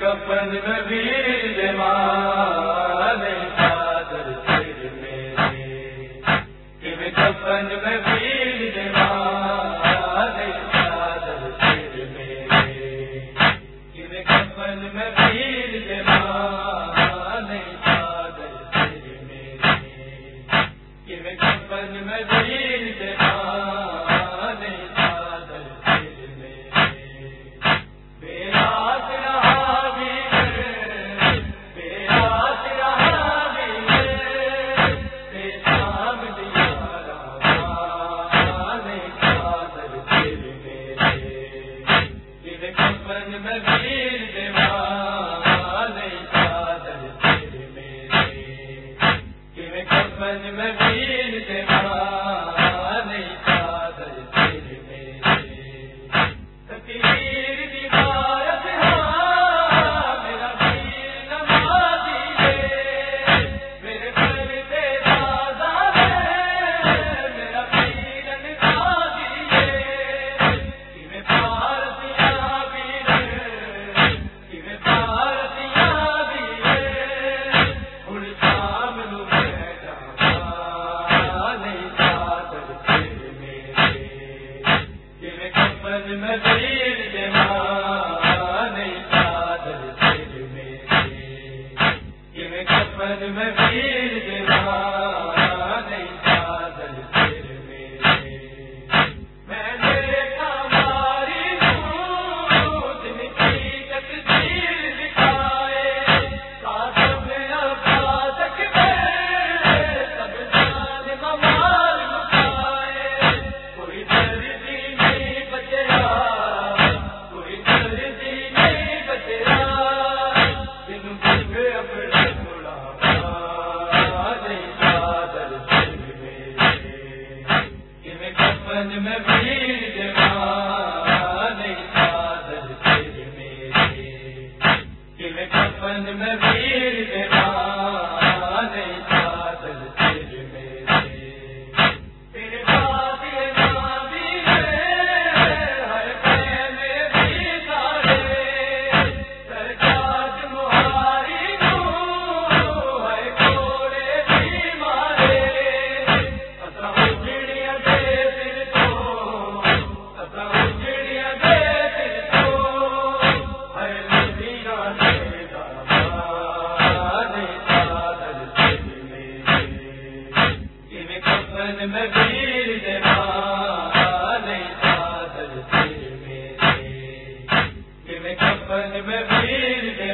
کفن نبی مال چادر سر میری کفن نبی میں پیر دینا اپنا میں پھر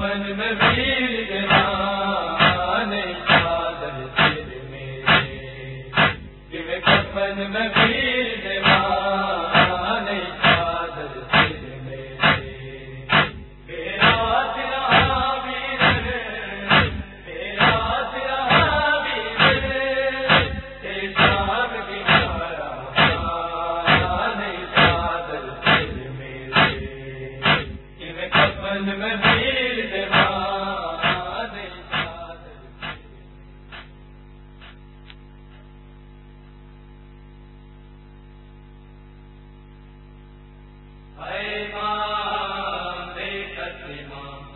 دشمن میں ویر میرے۔ کفن میں ویر جان سادر تیرے میرے۔ میرا تیرا ویر، میرا تیرا ویر میں